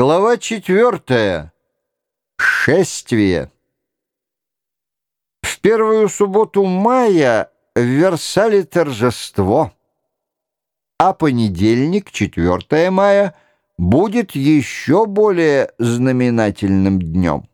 Глава четвертая. Шествие. В первую субботу мая в Версале торжество, а понедельник, 4 мая, будет еще более знаменательным днем.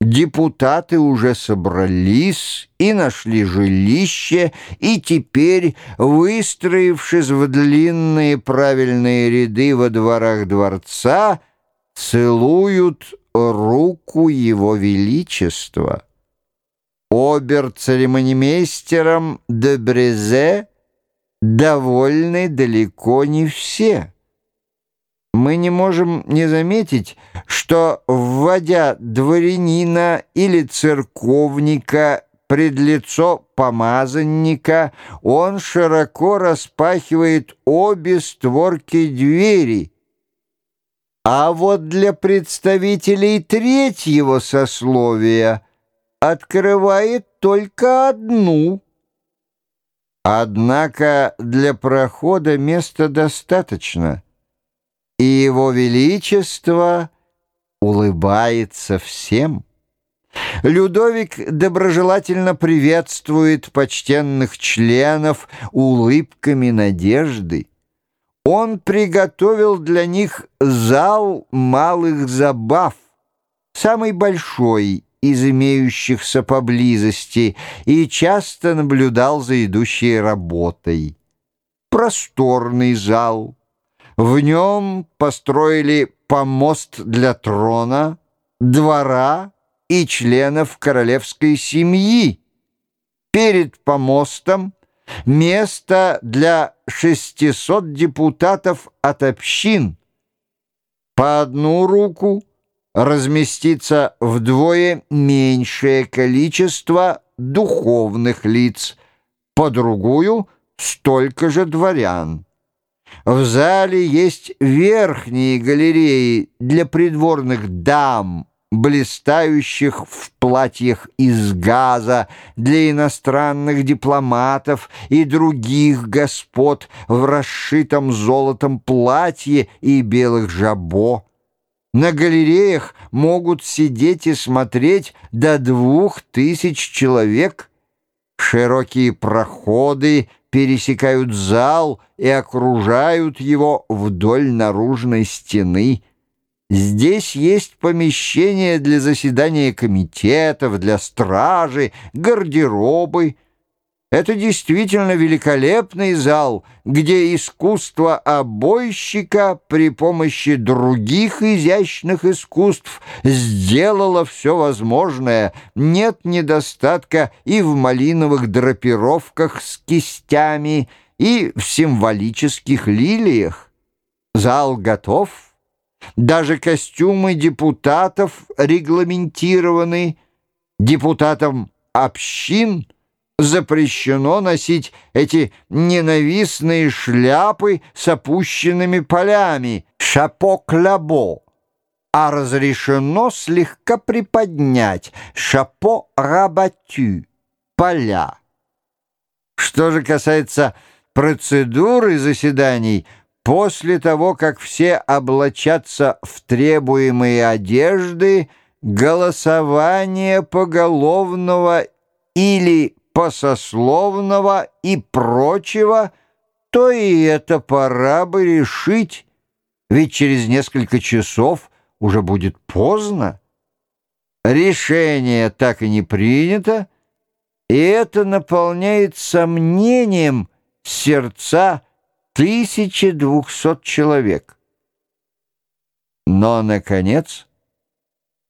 Депутаты уже собрались и нашли жилище, и теперь, выстроившись в длинные правильные ряды во дворах дворца, целуют руку его величества. Обер-церемонимейстером де Брезе довольны далеко не все мы не можем не заметить, что, вводя дворянина или церковника пред лицо помазанника, он широко распахивает обе створки двери. А вот для представителей третьего сословия открывает только одну. Однако для прохода места достаточно — и его величество улыбается всем. Людовик доброжелательно приветствует почтенных членов улыбками надежды. Он приготовил для них зал малых забав, самый большой из имеющихся поблизости, и часто наблюдал за идущей работой. Просторный зал — в нем построили помост для трона, двора и членов королевской семьи. Перед помостом место для 600 депутатов от общин. По одну руку разместится вдвое меньшее количество духовных лиц, по другую — столько же дворян. В зале есть верхние галереи для придворных дам, блистающих в платьях из газа, для иностранных дипломатов и других господ в расшитом золотом платье и белых жабо. На галереях могут сидеть и смотреть до двух тысяч человек. Широкие проходы пересекают зал и окружают его вдоль наружной стены. Здесь есть помещения для заседания комитетов, для стражи, гардеробы, это действительно великолепный зал, где искусство обойщика при помощи других изящных искусств сделало все возможное. Нет недостатка и в малиновых драпировках с кистями, и в символических лилиях. Зал готов. Даже костюмы депутатов регламентированы. Депутатам общин – запрещено носить эти ненавистные шляпы с опущенными полями, шапо-клябо, а разрешено слегка приподнять шапо-рабатю, поля. Что же касается процедуры заседаний, после того, как все облачатся в требуемые одежды, голосование поголовного или посословного и прочего, то и это пора бы решить, ведь через несколько часов уже будет поздно. Решение так и не принято, и это наполняет сомнением сердца 1200 человек. Но, наконец,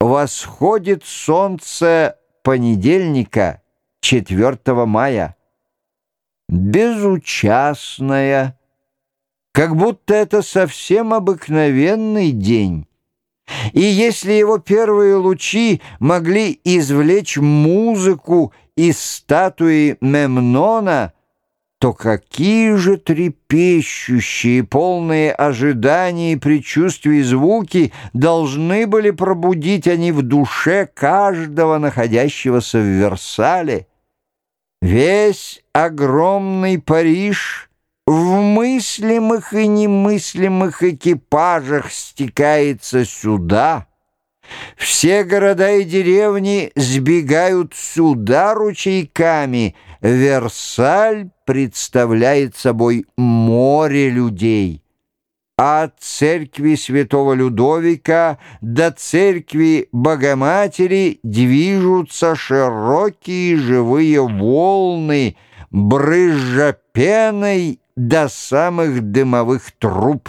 восходит солнце понедельника — 4 мая. Безучастная, как будто это совсем обыкновенный день. И если его первые лучи могли извлечь музыку из статуи Мемнона, то какие же трепещущие, полные ожиданий и предчувствий звуки должны были пробудить они в душе каждого находящегося в Версале, Весь огромный Париж в мыслимых и немыслимых экипажах стекается сюда. Все города и деревни сбегают сюда ручейками. Версаль представляет собой море людей. От церкви святого Людовика до церкви Богоматери движутся широкие живые волны, брызжа пеной до самых дымовых труб.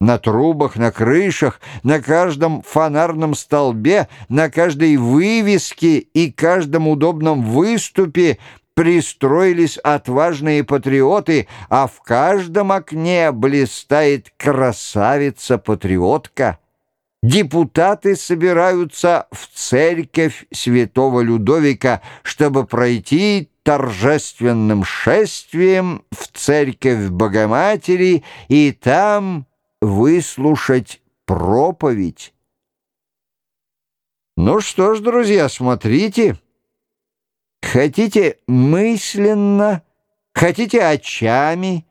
На трубах, на крышах, на каждом фонарном столбе, на каждой вывеске и каждом удобном выступе пристроились отважные патриоты, а в каждом окне блистает красавица-патриотка. Депутаты собираются в церковь святого Людовика, чтобы пройти торжественным шествием в церковь Богоматери и там выслушать проповедь. Ну что ж, друзья, смотрите. Хотите мысленно, хотите очами,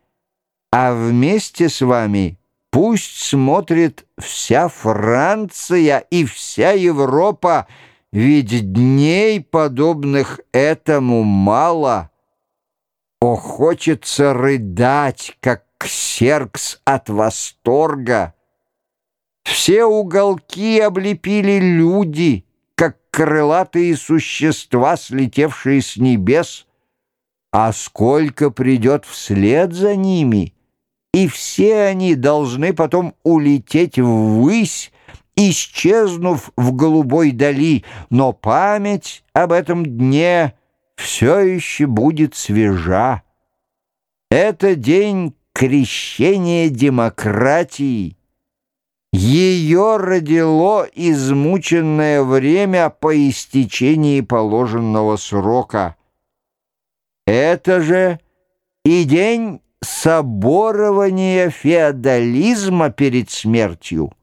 а вместе с вами пусть смотрит вся Франция и вся Европа, ведь дней, подобных этому, мало. О, хочется рыдать, как ксеркс от восторга. Все уголки облепили люди, крылатые существа, слетевшие с небес, а сколько придет вслед за ними, и все они должны потом улететь ввысь, исчезнув в голубой дали, но память об этом дне все еще будет свежа. Это день крещения демократии. Ее родило измученное время по истечении положенного срока. Это же и день соборования феодализма перед смертью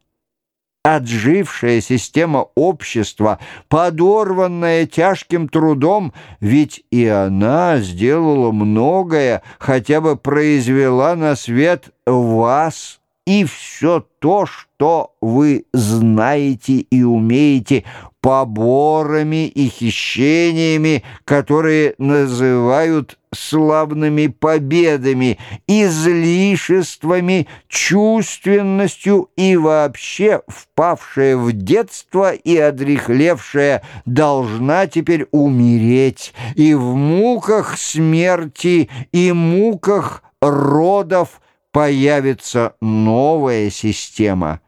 отжившая система общества, подорванная тяжким трудом, ведь и она сделала многое, хотя бы произвела на свет вас и все то, что вы знаете и умеете, поборами и хищениями, которые называют славными победами, излишествами, чувственностью и вообще впавшая в детство и одрехлевшая должна теперь умереть. И в муках смерти и муках родов появится новая система.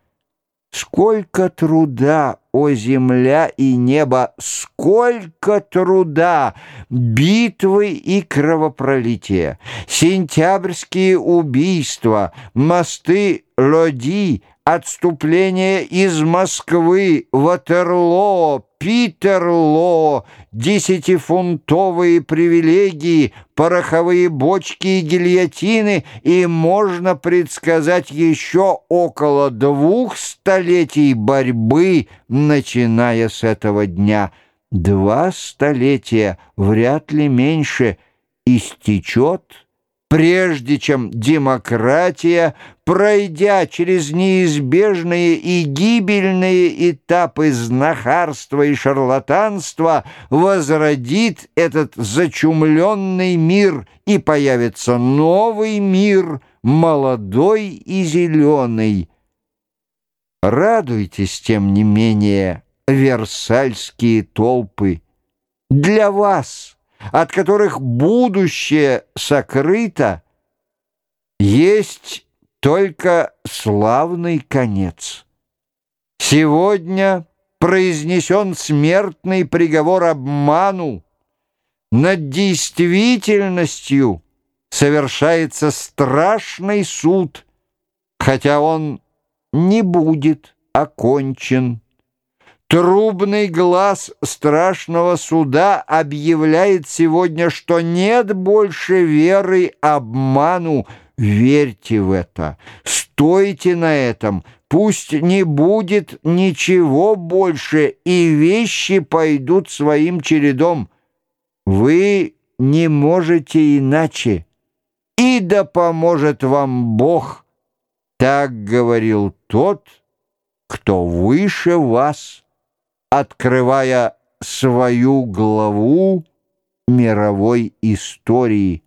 Сколько труда о земля и небо, сколько труда, битвы и кровопролития, сентябрьские убийства, мосты Лоди, отступление из Москвы, Ватерлоо, Питерло, десятифунтовые привилегии, пороховые бочки и гильотины, и можно предсказать еще около двух столетий борьбы, начиная с этого дня. Два столетия, вряд ли меньше, истечет прежде чем демократия, пройдя через неизбежные и гибельные этапы знахарства и шарлатанства, возродит этот зачумленный мир, и появится новый мир, молодой и зеленый. Радуйтесь, тем не менее, версальские толпы. Для вас — от которых будущее сокрыто, есть только славный конец. Сегодня произнесен смертный приговор обману, над действительностью совершается страшный суд, хотя он не будет окончен. Трубный глаз страшного суда объявляет сегодня, что нет больше веры обману. Верьте в это, стойте на этом, пусть не будет ничего больше, и вещи пойдут своим чередом. Вы не можете иначе. и да поможет вам Бог, так говорил тот, кто выше вас, открывая свою главу мировой истории.